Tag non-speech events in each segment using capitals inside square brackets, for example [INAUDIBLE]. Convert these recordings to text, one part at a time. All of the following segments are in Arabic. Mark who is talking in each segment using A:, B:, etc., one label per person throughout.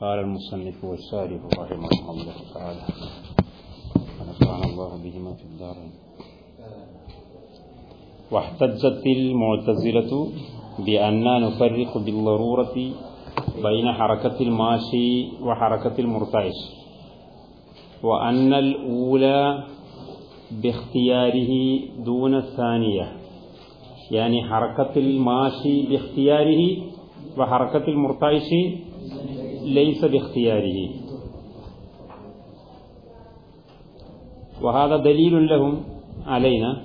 A: قال المصنف والشارح رحمه الله تعالى. ونفعنا الله بهما في الدارين واحتجت المعتزلة بأننا نفرق بالضرورة بين حركة الماشي وحركة المرتعش وأن الأولى باختياره دون الثانية يعني حركة الماشي باختياره وحركة المرتعش ليس باختياره. وهذا دليل لهم علينا.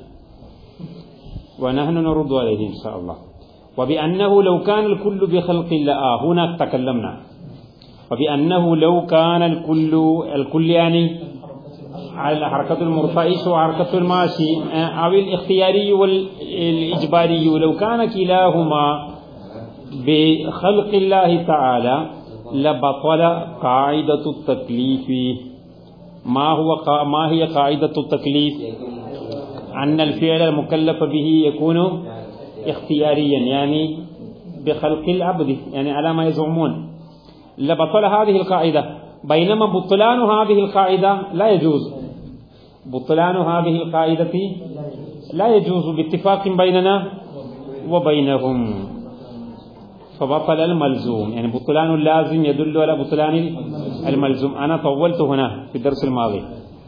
A: ونحن نرد عليه إن شاء الله. وبأنه لو كان الكل بخلق الله آه هنا تكلمنا. وبأنه لو كان الكل الكل يعني على حركة المرتعش وحركة الماشي أو الاختياري والإجباري. لو كان كلاهما بخلق الله تعالى لبطل قاعدة التكليف. ما هو قا ما هي قاعدة التكليف؟ أن الفعل المكلف به يكون اختياريا يعني بخلق العبد يعني على ما يزعمون. لبطل هذه القاعدة. بينما بطلان هذه القاعدة لا يجوز. بطلان هذه القاعدة لا يجوز باتفاق بيننا وبينهم. فبطل الملزوم. يعني بطلان اللازم يدل على بطلان الملزوم. أنا طولت هنا في الدرس الماضي.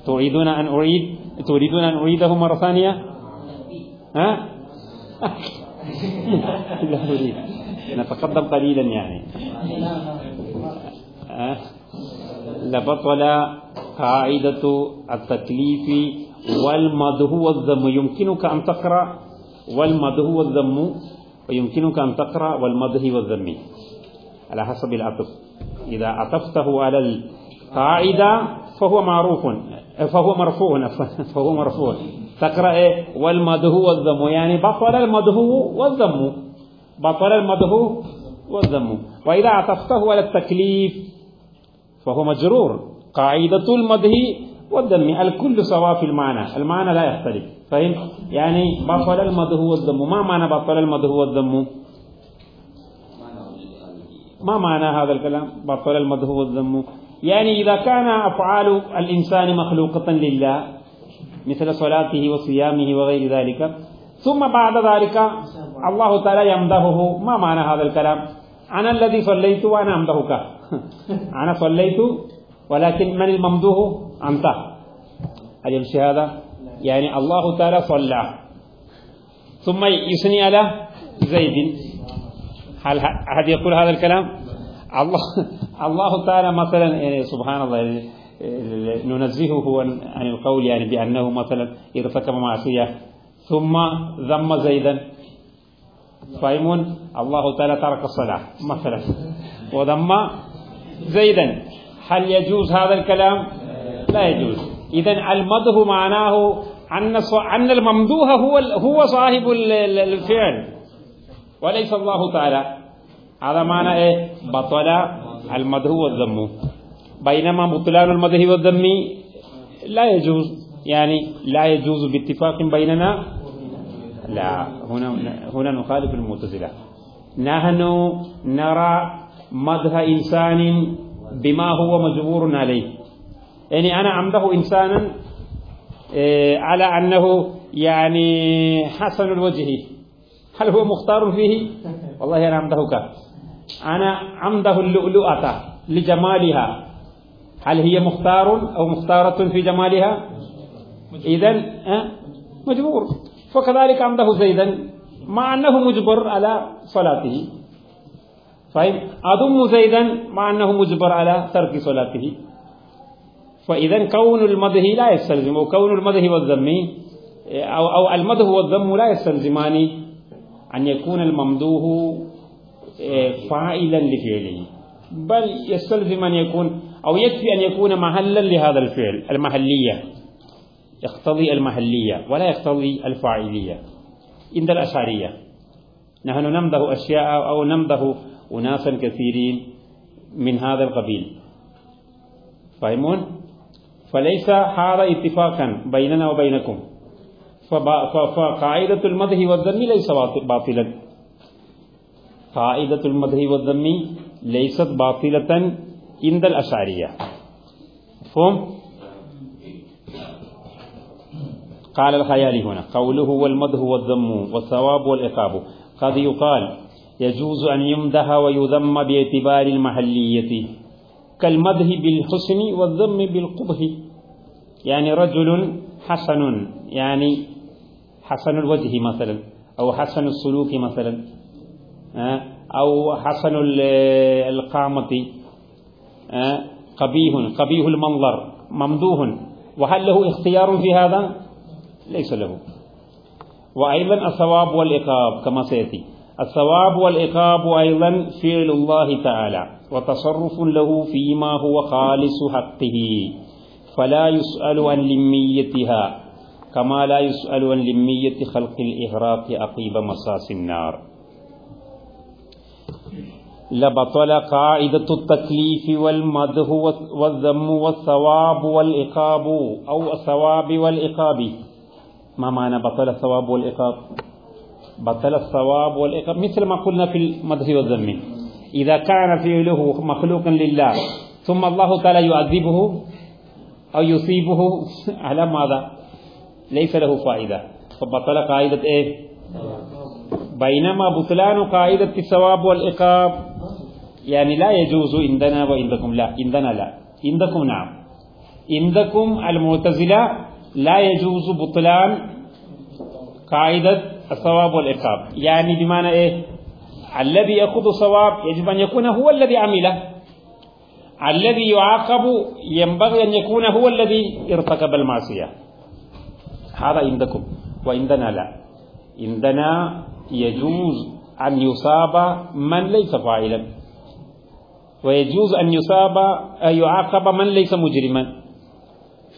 A: تريدون أن أعيد؟ تريدون أن أعيده مرة ثانية؟ ها؟ [LAUGHS] لا أريد. نتقدم قليلا يعني؟ لبطل قاعدة التكليف والمدح والذم. يمكنك أن تقرأ والمدح والذم ويمكنك أن تقرأ والمدح والذم. على حسب العطف إذا عطفته على القاعدة فهو معروف. فهو مرفوع [LAUGHS] فهو مرفوع. تقرأ إيه؟ والمدح والذم. يعني بطل المدح والذم. بطل المدح والذم. وإذا عطفته على التكليف فهو مجرور. قاعدة المدح والذم. الكل سواء في المعنى. المعنى لا يختلف. فهم يعني بطل المدح والذم ما معنى بطل المدح والذم ما معنى هذا الكلام؟ بطل المدح والذم يعني إذا كان أفعال الإنسان مخلوقة لله مثل صلاته وصيامه وغير ذلك. ثم بعد ذلك الله تعالى يمدحه ما معنى هذا الكلام؟ أنا الذي صليت وأنا أمدحك [LAUGHS] أنا صليت ولكن من الممدوح أنت. هل يمشي هذا يعني الله تعالى صلى. ثم يثني على زيد. هل أحد يقول هذا الكلام؟ الله [LAUGHS] الله تعالى مثلا يعني سبحان الله يعني ننزهه عن القول يعني بأنه مثلا ارتكب معصية. ثم ذم زيدا. فاهمون؟ الله تعالى ترك الصلاة مثلا. وذم زيدا. هل يجوز هذا الكلام؟ لا يجوز. إذا المدح معناه أن أن الممدوح هو هو صاحب الفعل. وليس الله تعالى. هذا معنى إيه؟ بطل المدح والذم. بينما بطلان المدح والذم لا يجوز. يعني لا يجوز باتفاق بيننا. لا. هنا هنا نخالف المعتزلة. نحن نرى مدح إنسان بما هو مجبور عليه. يعني أنا أمدح إنسانا على أنه يعني حسن الوجه. هل هو مختار فيه؟ والله أنا أمدحك أنا أمدح اللؤلؤة لجمالها. هل هي مختار أو مختارة في جمالها؟ إذا مجبور. فكذلك أمدح زيدا مع أنه مجبر على صلاته. فإن أضم زيدا مع أنه مجبر على ترك صلاته. فإذا كون المدح لا يستلزم وكون المدح والذم أو, أو المدح والذم لا يستلزمان أن يكون الممدوح فاعلا لفعله. بل يستلزم أن يكون أو يكفي أن يكون محلا لهذا الفعل المحلية. يقتضي المحلية ولا يقتضي الفاعلية. عند الأشعرية. نحن نمده أشياء أو نمده أناسا كثيرين من هذا القبيل. فاهمون؟ فليس هذا اتفاقا بيننا وبينكم. فقاعدة المدح والذم ليس باطلا. قاعدة المدح والذم ليست باطلة عند الأشعرية. فهم قال الخيالي هنا قوله والمدح والذم والثواب والعقاب. قد يقال يجوز أن يمدح ويذم باعتبار المحلية. كالمدح بالحسن والذم بالقبح. يعني رجل حسن يعني حسن الوجه مثلا أو حسن السلوك مثلا أو حسن القامة قبيه قبيه المنظر ممدوح. وهل له اختيار في هذا؟ ليس له. وأيضا الثواب والعقاب كما سيأتي. الثواب والعقاب أيضا فعل الله تعالى وتصرف له فيما هو خالص حقه فلا يسأل عن لميتها كما لا يسأل عن لمية خلق الإغراق عقيب مصاص النار. لبطل قاعدة التكليف والمدح والذم والثواب والعقاب أو الثواب والعقاب. ما معنى بطل الثواب والعقاب؟ بطل الثواب والعقاب مثل ما قلنا في المدح والذم إذا كان فعله مخلوقا لله ثم الله تعالى يعذبه أو يصيبه على ماذا؟ ليس له فائدة. فبطل قاعدة إيه؟ بينما بطلان قاعدة الثواب والعقاب يعني لا يجوز عندنا وعندكم لا. عندنا لا. عندكم نعم. عندكم المعتزلة لا يجوز بطلان قاعدة الثواب والعقاب يعني بمعنى إيه؟ الذي يأخذ ثواب يجب أن يكون هو الذي عمله. الذي يعاقب ينبغي أن يكون هو الذي ارتكب المعصية. هذا عندكم وعندنا لا. عندنا يجوز أن يصاب من ليس فاعلا. ويجوز أن يصاب يعاقب من ليس مجرما.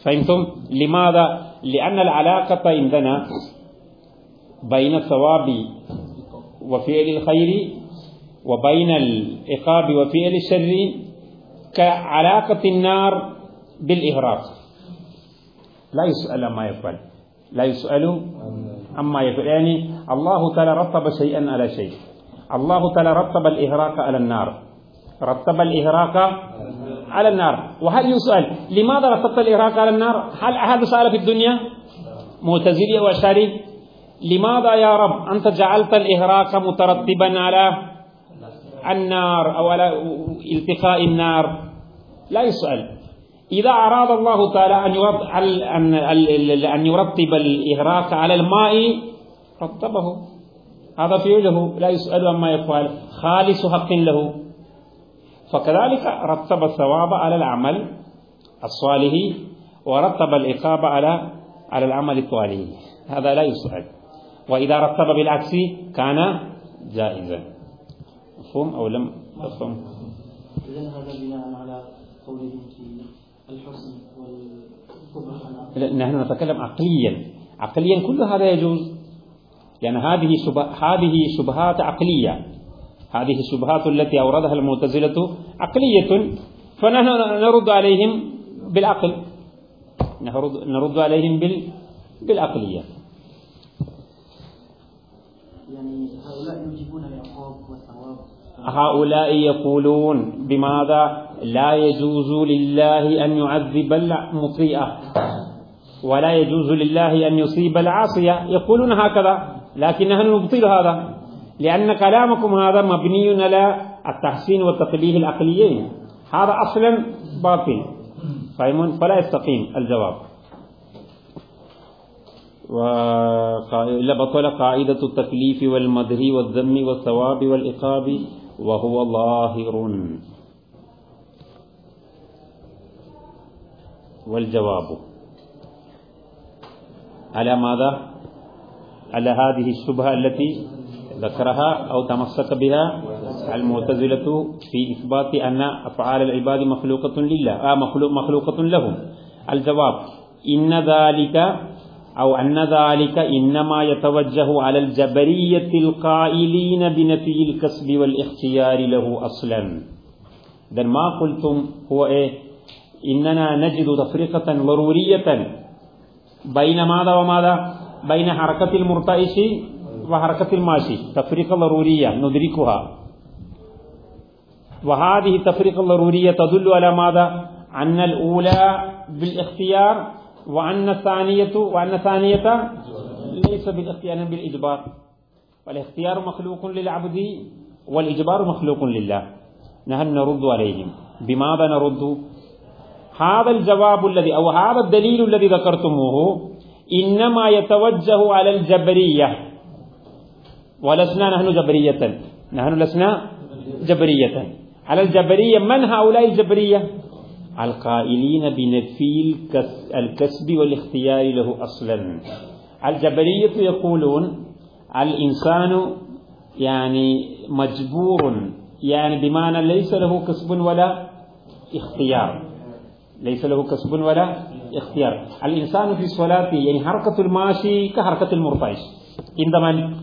A: فهمتم؟ لماذا؟ لأن العلاقة عندنا بين الثواب وفعل الخير وبين العقاب وفعل الشر كعلاقة النار بالإغراق لا يسأل عما يفعل. لا يسأل عما يفعل. يعني الله تعالى رتب شيئا على شيء. الله تعالى رتب الإغراق على النار. رتب الإغراق على النار. وهل يسأل لماذا رتبت الإغراق على النار؟ هل هذا سأل في الدنيا؟ معتزلي وأشعري؟ لماذا يا رب أنت جعلت الإغراق مترتبا على النار أو على التقاء النار؟ لا يسأل. إذا أراد الله تعالى أن يرتب الإغراق على الماء رتبه. هذا فعله. لا يسأل عما يفعل. خالص حق له. فكذلك رتب الثواب على العمل الصالح ورتب العقاب على على العمل الطالح هذا لا يسأل. وإذا رتب بالعكس كان جائزا. مفهوم أو لم؟ تفهم
B: إذا هذا بناء على قولهم في الحسن
A: نحن نتكلم عقليا. عقليا كل هذا يجوز لأن هذه هذه شبهات عقلية. هذه الشبهات التي أوردها المعتزلة عقلية. فنحن نرد عليهم بالعقل. نرد, نرد عليهم بال بالعقلية.
B: يعني هؤلاء
A: هؤلاء يقولون بماذا لا يجوز لله أن يعذب المطيئة ولا يجوز لله أن يصيب العاصية. يقولون هكذا لكن نحن نبطل هذا لأن كلامكم هذا مبني على التحسين والتقبيه العقليين. هذا أصلا باطل. فلا يستقيم الجواب. بطل قاعدة التكليف والمدح والذم والثواب والإقاب وهو ظاهر. والجواب. على ماذا؟ على هذه الشبهة التي ذكرها أو تمسك بها المعتزلة في إثبات أن أفعال العباد مخلوقة لله. آه مخلوق مخلوقة لهم. الجواب. إن ذلك أو أن ذلك إنما يتوجه على الجبرية القائلين بنفي الكسب والاختيار له أصلا. إذا ما قلتم هو إيه؟ إننا نجد تفرقة ضرورية بين ماذا وماذا؟ بين حركة المرتعش وحركة الماشي. تفرقة ضرورية ندركها. وهذه التفريق الضرورية تدل على ماذا؟ أن الأولى بالاختيار وأن الثانية وأن الثانية ليس بالاختيار بالإجبار والإختيار مخلوق للعبد والإجبار مخلوق لله. نحن نرد عليهم. بماذا نرد؟ هذا الجواب الذي أو هذا الدليل الذي ذكرتموه إنما يتوجه على الجبرية. ولسنا نحن جبرية. نحن لسنا جبرية. على الجبرية. من هؤلاء الجبرية؟ القائلين بنفي الكسب والاختيار له أصلا. الجبرية يقولون الإنسان يعني مجبور يعني بمعنى ليس له كسب ولا اختيار. ليس له كسب ولا اختيار. الإنسان في صلاته يعني حركة الماشي كحركة المرتعش. عند من؟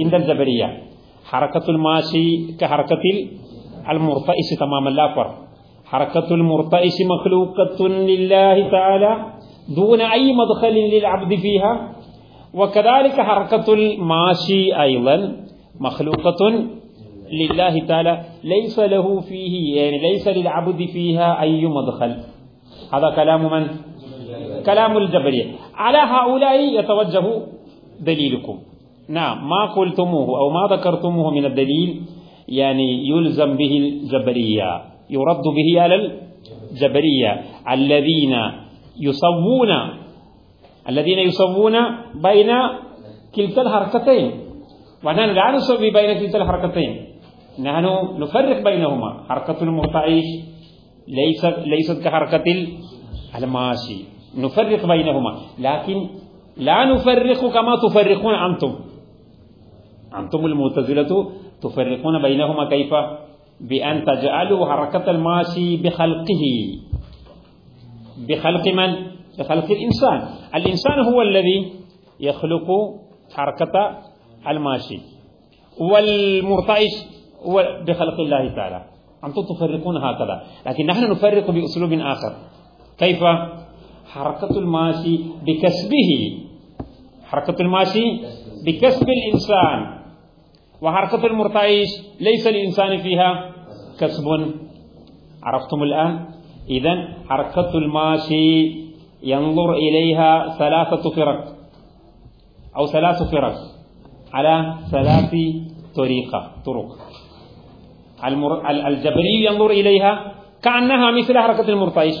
A: عند الجبرية. حركة الماشي كحركة المرتعش تماما لا فرق. حركة المرتعش مخلوقة لله تعالى دون أي مدخل للعبد فيها. وكذلك حركة الماشي أيضا مخلوقة لله تعالى. ليس له فيه يعني ليس للعبد فيها أي مدخل. هذا كلام من؟ كلام الجبرية. على هؤلاء يتوجه دليلكم. نعم ما قلتموه أو ما ذكرتموه من الدليل يعني يلزم به الجبرية. يرد به على الجبرية الذين يصوون الذين يصوون بين كلتا الحركتين. ونحن لا نسوي بين كلتا الحركتين. نحن نفرق بينهما. حركة المرتعش ليست ليست كحركة الماشي نفرق بينهما. لكن لا نفرق كما تفرقون أنتم. أنتم المعتزلة تفرقون بينهما كيف؟ بأن تجعلوا حركة الماشي بخلقه. بخلق من؟ بخلق الإنسان. الإنسان هو الذي يخلق حركة الماشي. والمرتعش هو بخلق الله تعالى. أنتم تفرقون هكذا. لكن نحن نفرق بأسلوب آخر. كيف؟ حركة الماشي بكسبه. حركة الماشي بكسب الإنسان. وحركة المرتعش ليس للإنسان فيها كسب عرفتم الآن إذا حركة الماشي ينظر إليها ثلاثة فرق أو ثلاث فرق على ثلاث طريقة طرق المر... الجبري ينظر إليها كأنها مثل حركة المرتعش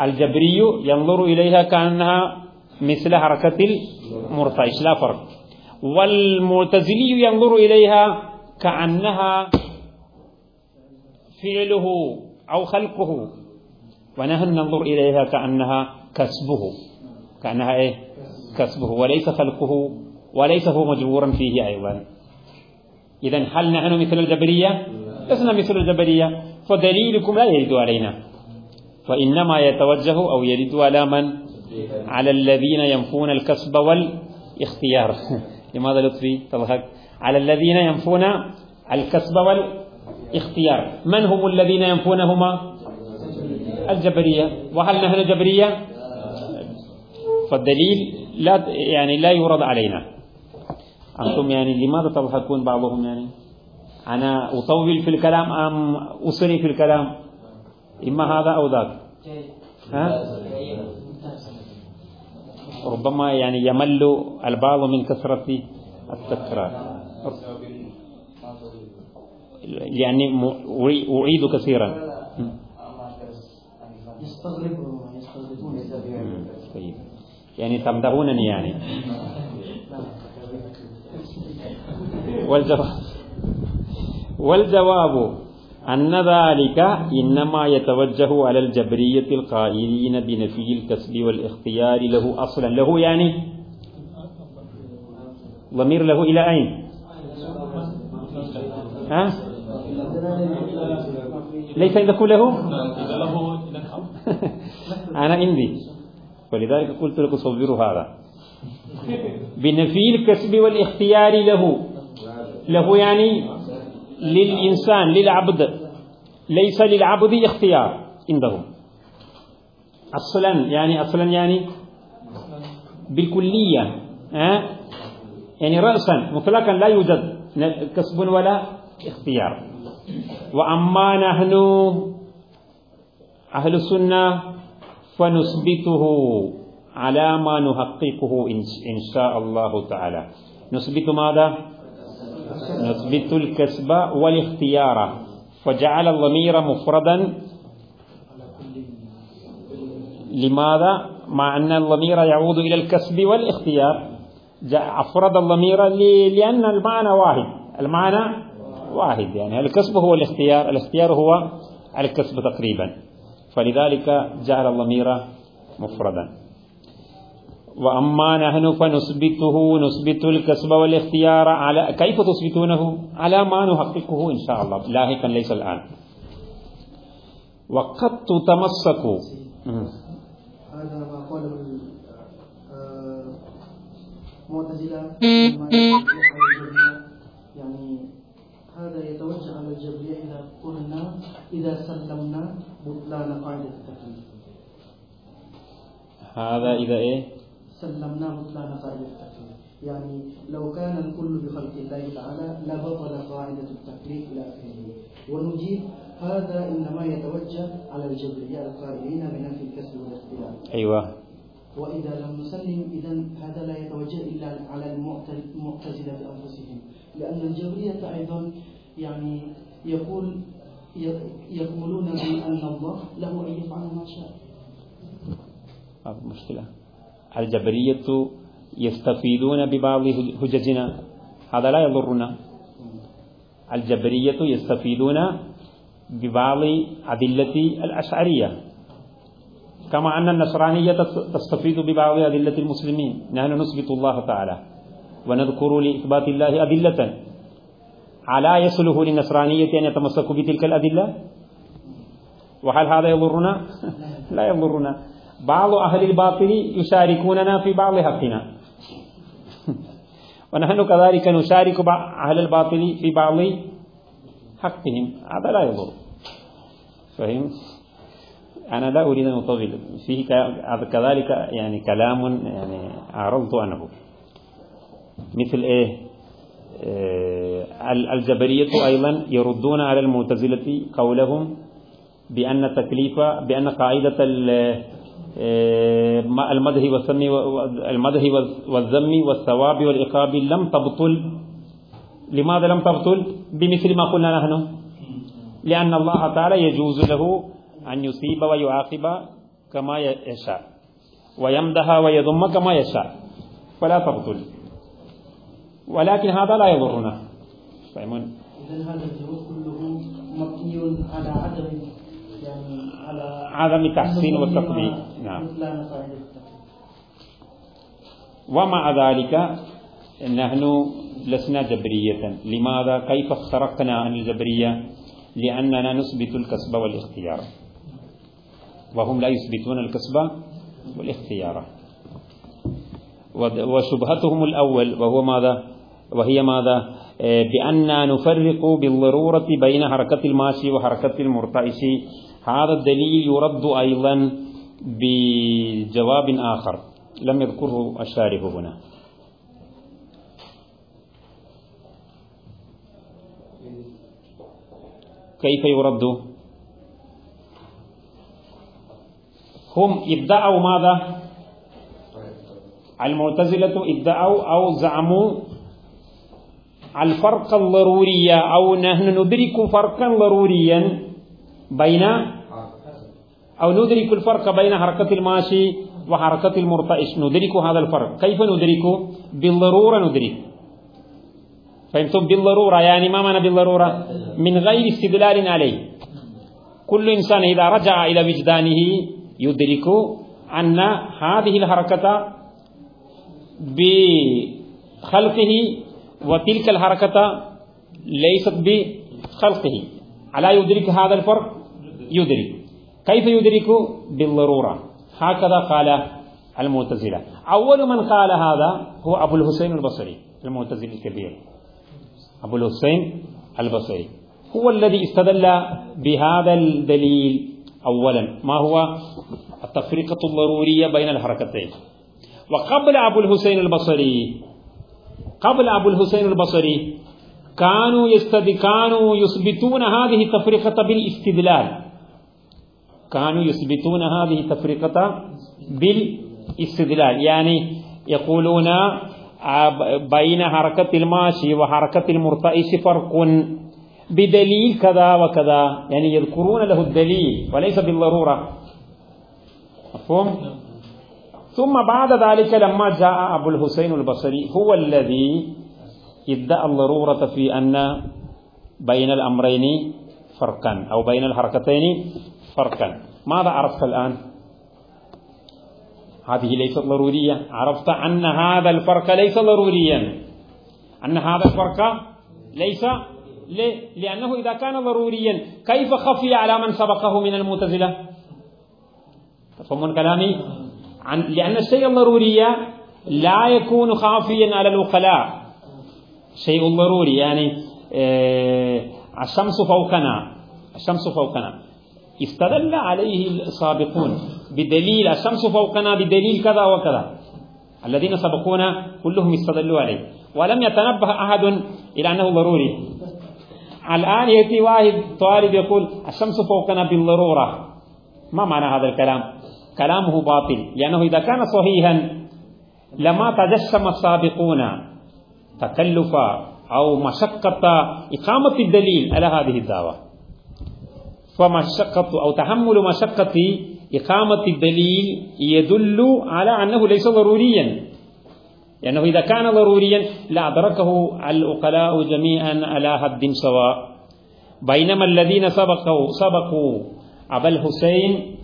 A: الجبري ينظر إليها كأنها مثل حركة المرتعش لا فرق والمعتزلي ينظر إليها كأنها فعله أو خلقه. ونحن ننظر إليها كأنها كسبه. كأنها إيه؟ كسبه. وليس خلقه وليس هو مجبورا فيه أيضا. إذا هل نحن مثل الجبرية لسنا مثل الجبرية فدليلكم لا يرد علينا. فإنما يتوجه أو يرد على من؟ على الذين ينفون الكسب والإختيار. [LAUGHS] لماذا لطفي تضحك على الذين ينفون الكسب والاختيار. من هم الذين ينفونهما؟ الجبرية. وهل نحن جبرية؟ فالدليل لا يعني لا يورد علينا. أنتم يعني لماذا تضحكون بعضهم يعني؟ أنا أطول في الكلام أم أسري في الكلام؟ إما هذا أو ذاك. ها؟ ربما يعني يمل البعض من كثرة التكرار. يعني أعيد كثيرا. طيب. يعني تمدحونني يعني. والجواب والجواب أن ذلك إنما يتوجه على الجبرية القائلين بنفي الكسب والاختيار له أصلا. له يعني ضمير له إلى أين؟ ها؟ ليس عندكم له؟ [LAUGHS] أنا عندي. ولذلك قلت لكم صبروا هذا. بنفي الكسب والاختيار له. له يعني للإنسان للعبد ليس للعبد اختيار عندهم. أصلا يعني أصلا يعني بالكلية ها؟ يعني رأسا مطلقا لا يوجد كسب ولا اختيار. وأما نحن أهل السنة فنثبته على ما نحققه إن شاء الله تعالى. نثبت ماذا؟ نثبت الكسب والاختيار. فجعل الضمير مفردا لماذا؟ مع أن الضمير يعود إلى الكسب والاختيار. أفرد الضمير لأن المعنى واحد. المعنى واحد. يعني الكسب هو الاختيار. الاختيار هو الكسب تقريبا. فلذلك جعل الضمير مفردا. وأما نحن فنثبته نثبت الكسب والاختيار على كيف تثبتونه؟ على ما نحققه إن شاء الله. لاحقا ليس الآن. وقد تتمسكوا
B: هذا ما قاله المعتزلة يعني هذا يتوجه على الجبرية إذا قلنا إذا سلمنا بطلان قاعدة التكليف
A: هذا إذا إيه؟
B: سلمنا بطلان قاعدة التكليف. يعني لو كان الكل بخلق الله تعالى لبطل قاعدة التكليف إلى آخره. ونجيب هذا إنما يتوجه على الجبرية القائلين بنفي الكسب والاختلاف.
A: أيوه.
B: وإذا لم نسلم إذا هذا لا يتوجه إلا على المعتزلة بأنفسهم لأن الجبرية أيضا يعني يقول يقولون بأن الله له أن يفعل ما شاء.
A: هذا مشكلة. الجبرية يستفيدون ببعض حججنا هذا لا يضرنا. الجبرية يستفيدون ببعض أدلة الأشعرية. كما أن النصرانية تستفيد ببعض أدلة المسلمين. نحن نثبت الله تعالى ونذكر لإثبات الله أدلة. ألا يصلح للنصرانية أن يتمسكوا بتلك الأدلة؟ وهل هذا يضرنا؟ [LAUGHS] لا يضرنا. بعض أهل الباطل يشاركوننا في بعض حقنا. [LAUGHS] ونحن كذلك نشارك أهل الباطل في بعض حقهم. هذا لا يضر. فهم؟ أنا لا أريد أن أطول. فيه كذلك يعني كلام يعني أعرضت عنه مثل إيه؟ الجبرية أيضا يردون على المعتزلة قولهم بأن تكليف بأن قاعدة المدح والذم المدح والذم والثواب والعقاب لم تبطل. لماذا لم تبطل؟ بمثل ما قلنا نحن. لأن الله تعالى يجوز له أن يصيب ويعاقب كما يشاء ويمدح ويذم كما يشاء فلا تبطل. ولكن هذا لا يضرنا. فهمون
B: إذا هذا الجواب كله مبني على عدم
A: عدم تحسين والتقديم نعم. ومع ذلك نحن لسنا جبرية. لماذا؟ كيف اخترقنا عن الجبرية؟ لأننا نثبت الكسب والاختيار. وهم لا يثبتون الكسب والاختيار. وشبهتهم الأول وهو ماذا؟ وهي ماذا؟ بأن نفرق بالضرورة بين حركة الماشي وحركة المرتعش. هذا الدليل يرد أيضا بجواب آخر. لم يذكره الشارح هنا. كيف يرد؟ هم ادعوا ماذا؟ المعتزلة ادعوا أو زعموا الفرق الضروري أو نحن ندرك فرقا ضروريا بين أو ندرك الفرق بين حركة الماشي وحركة المرتعش. ندرك هذا الفرق. كيف ندرك؟ بالضرورة ندرك. فهمتم؟ بالضرورة. يعني ما معنى بالضرورة؟ من غير استدلال عليه. كل إنسان إذا رجع إلى وجدانه يدرك أن هذه الحركة بخلقه وتلك الحركة ليست بخلقه. ألا يدرك هذا الفرق؟ يدرك. كيف يدرك؟ بالضرورة. هكذا قال المعتزلة. أول من قال هذا هو أبو الحسين البصري المعتزلي الكبير. أبو الحسين البصري. هو الذي استدل بهذا الدليل. أولا ما هو؟ التفرقة الضرورية بين الحركتين. وقبل أبو الحسين البصري قبل أبو الحسين البصري كانوا كانوا يثبتون هذه التفرقة بالاستدلال. كانوا يثبتون هذه التفرقة بالاستدلال. يعني يقولون بين حركة الماشي وحركة المرتئس فرق. بدليل كذا وكذا. يعني يذكرون له الدليل وليس بالضرورة. مفهوم؟ ثم بعد ذلك لما جاء أبو الحسين البصري هو الذي ادعى الضرورة في أن بين الأمرين فرقا أو بين الحركتين فرقا. ماذا عرفت الآن؟ هذه ليست ضرورية. عرفت أن هذا الفرق ليس ضروريا. أن هذا الفرق ليس؟ لأنه إذا كان ضروريا كيف خفي على من سبقه من المعتزلة؟ تفهمون كلامي؟ عن لأن الشيء الضروري لا يكون خافيا على العقلاء شيء ضروري يعني آه الشمس فوقنا. الشمس فوقنا. استدل عليه السابقون بدليل الشمس فوقنا بدليل كذا وكذا. الذين سبقونا كلهم استدلوا عليه. ولم يتنبه أحد إلى أنه ضروري. الآن يأتي واحد طالب يقول الشمس فوقنا بالضرورة. ما معنى هذا الكلام؟ كلامه باطل. لأنه إذا كان صحيحا لما تجسم السابقون تكلف أو مشقة إقامة الدليل على هذه الدعوة. فمشقة أو تحمل مشقة إقامة الدليل يدل على أنه ليس ضروريا. لأنه إذا كان ضروريا لأدركه العقلاء جميعا على حد سواء. بينما الذين سبقوا سبقوا أبا الحسين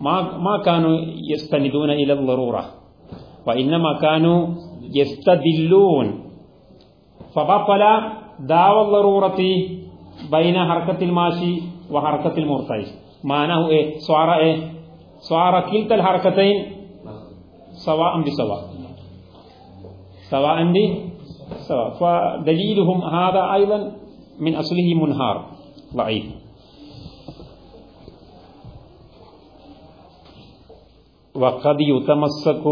A: ما ما كانوا يستندون إلى الضرورة وإنما كانوا يستدلون. فبطل دعوى الضرورة بين حركة الماشي وحركة المرتعش معناه إيه صار إيه صار كلتا الحركتين سواء بسواء سواء بسواء فدليلهم هذا أيضا من أصله منهار ضعيف وقد يتمسك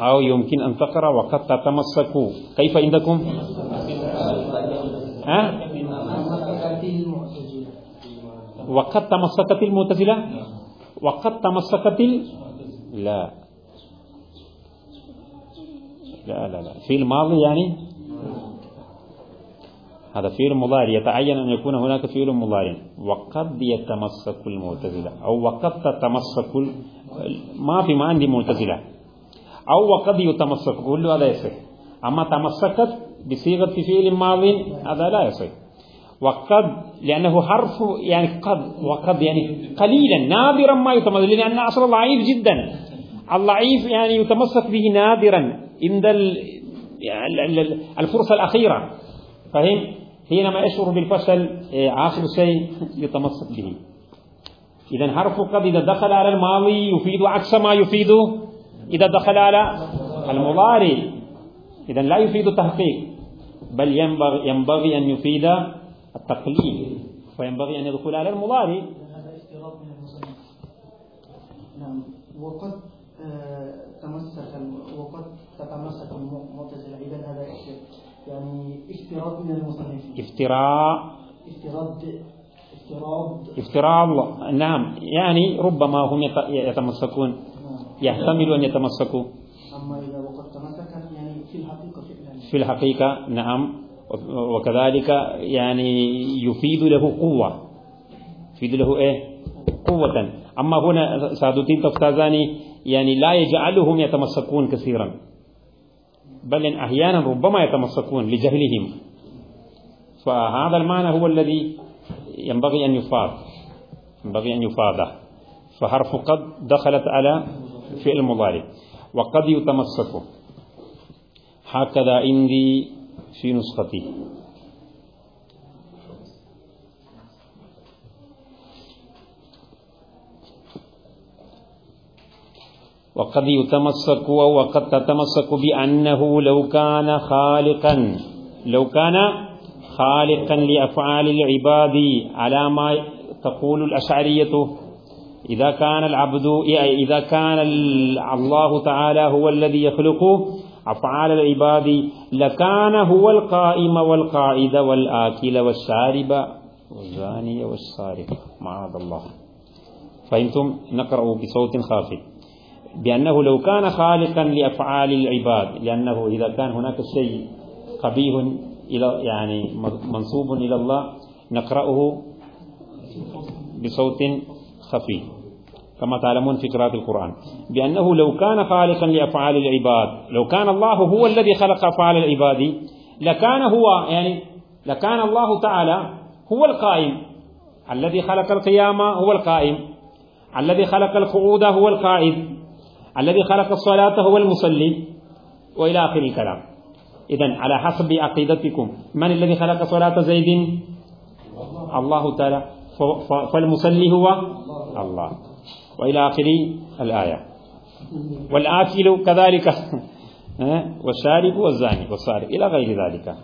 A: أو يمكن أن تقرأ وقد تتمسك كيف عندكم؟ ها؟ وقد تمسكت المعتزلة. وقد تمسكت ال... لا. لا لا لا. في الماضي يعني؟ هذا فعل مضارع. يتعين أن يكون هناك فعل مضارع. وقد يتمسك المعتزلة. أو وقد تتمسك ما في ما عندي معتزلة. أو وقد يتمسك. كل هذا يصح. أما تمسكت بصيغة فعل ماضي هذا لا يصح. وقد لأنه حرف يعني قد وقد يعني قليلا نادرا ما يتمسك لأن أصل ضعيف جدا. الضعيف يعني يتمسك به نادرا. عند الفرصة الأخيرة. فهم؟ حينما يشعر بالفشل آخر شيء يتمسك به. إذا حرف قد إذا دخل على الماضي يفيد عكس ما يفيد إذا دخل على المضارع. إذا لا يفيد تحقيق بل ينبغي, ينبغي أن يفيد التقليل فينبغي أن يدخل على المضارع.
B: هذا استغراق من المصنف نعم. وقد آه تمسك وقد تتمسك المعتزلة. إذا هذا يعني افتراض من المصنف
A: افتراء.
B: افتراض افتراض
A: افتراض نعم. يعني ربما هم يتمسكون. يحتمل أن يتمسكوا.
B: أما إذا وقد تمسكت يعني في الحقيقة فعلا.
A: في الحقيقة نعم. وكذلك يعني يفيد له قوة. يفيد له إيه؟ قوة. أما هنا سادوتين تفتازاني يعني لا يجعلهم يتمسكون كثيرا. بل إن أحيانا ربما يتمسكون لجهلهم. فهذا المعنى هو الذي ينبغي أن يفاض ينبغي أن يفاض فحرف قد دخلت على فعل مضارع. وقد يتمسك. هكذا عندي في نسختي وقد يتمسك وقد تتمسك بأنه لو كان خالقا لو كان خالقا لأفعال العباد على ما تقول الأشعرية. إذا كان العبد إذا كان الله تعالى هو الذي يخلق أفعال العباد لكان هو القائم والقاعد والآكل والشارب والزاني والسارق معاذ الله. فهمتم؟ نقرأ بصوت خافت بأنه لو كان خالقا لأفعال العباد لأنه إذا كان هناك شيء قبيح إلى يعني منصوب إلى الله نقرأه بصوت خفي. كما تعلمون في قراءة القرآن. بأنه لو كان خالقا لأفعال العباد لو كان الله هو الذي خلق أفعال العباد لكان هو يعني لكان الله تعالى هو القائم. الذي خلق القيامة هو القائم. الذي خلق القعود هو القائد. الذي خلق الصلاة هو المصلي. وإلى آخر الكلام. إذا على حسب عقيدتكم. من الذي خلق صلاة زيد؟ الله تعالى. فالمصلي هو الله. وإلى آخر الآية. والآكل كذلك. [LAUGHS] والشارب والزاني والصارف إلى غير ذلك.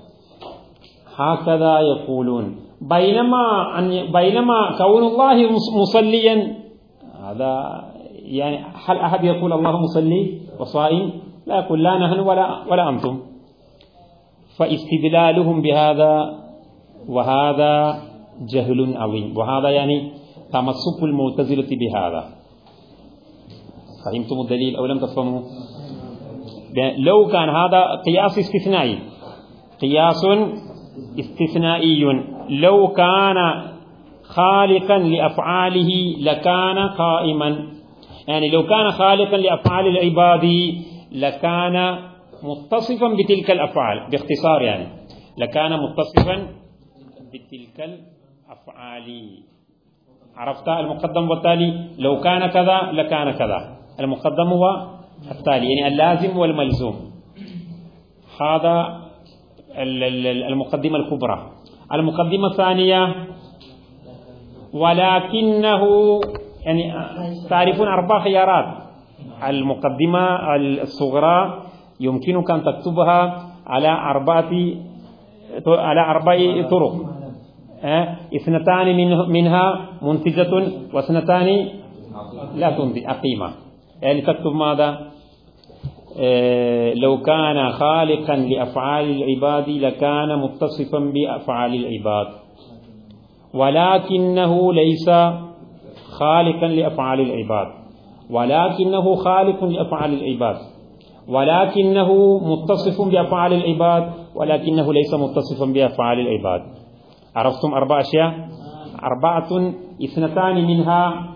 A: هكذا يقولون. بينما أن بينما كون الله مصليا هذا يعني هل أحد يقول الله مصلي وصائم؟ لا يقول لا نحن ولا ولا أنتم. فاستدلالهم بهذا وهذا جهل عظيم. وهذا يعني تمسك المعتزلة بهذا. فهمتم الدليل أو لم تفهموا لو كان هذا قياس استثنائي قياس استثنائي. لو كان خالقا لأفعاله لكان قائما. يعني لو كان خالقا لأفعال العباد لكان متصفا بتلك الأفعال باختصار يعني. لكان متصفا بتلك الأفعال. عرفت المقدم والتالي؟ لو كان كذا لكان كذا. المقدم هو التالي يعني اللازم والملزوم. هذا المقدمة الكبرى. المقدمة الثانية ولكنه يعني تعرفون أربع خيارات. المقدمة الصغرى يمكنك أن تكتبها على أربعة على أربع طرق. اثنتان منها منتجة واثنتان لا تنتج أقيمة. يعني تكتب ماذا؟ لو كان خالقا لأفعال العباد لكان متصفا بأفعال العباد. ولكنه ليس خالقا لأفعال العباد. ولكنه خالق لأفعال العباد. ولكنه متصف بأفعال العباد. ولكنه ليس متصفا بأفعال العباد. عرفتم أربع أشياء؟ أربعة اثنتان منها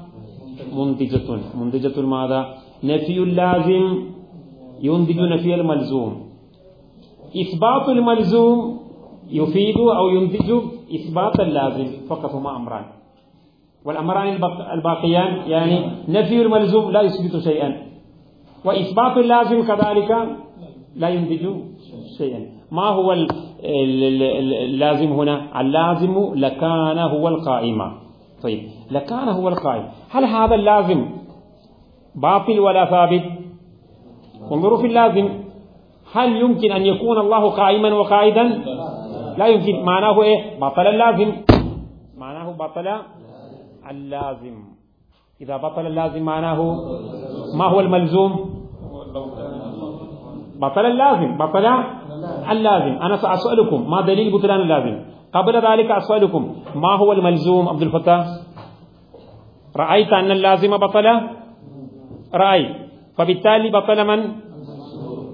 A: منتجة منتجة ماذا؟ نفي اللازم ينتج نفي الملزوم. إثبات الملزوم يفيد أو ينتج إثبات اللازم. فقط هما أمران. والأمران الباقيان يعني نفي الملزوم لا يثبت شيئا. وإثبات اللازم كذلك لا ينتج شيئا. ما هو اللازم هنا؟ اللازم لكان هو القائمة. طيب لكان هو القائم هل هذا اللازم؟ باطل ولا ثابت؟ انظروا في اللازم. هل يمكن أن يكون الله قائما وقائدا؟ لا يمكن. معناه إيه؟ بطل اللازم. معناه بطل اللازم. إذا بطل اللازم معناه ما هو الملزوم؟ بطل اللازم. بطل اللازم. أنا سأسألكم ما دليل بطلان اللازم؟ قبل ذلك أسألكم ما هو الملزوم عبد الفتاح؟ رأيت أن اللازم بطل؟ رأيت فبالتالي بطل من؟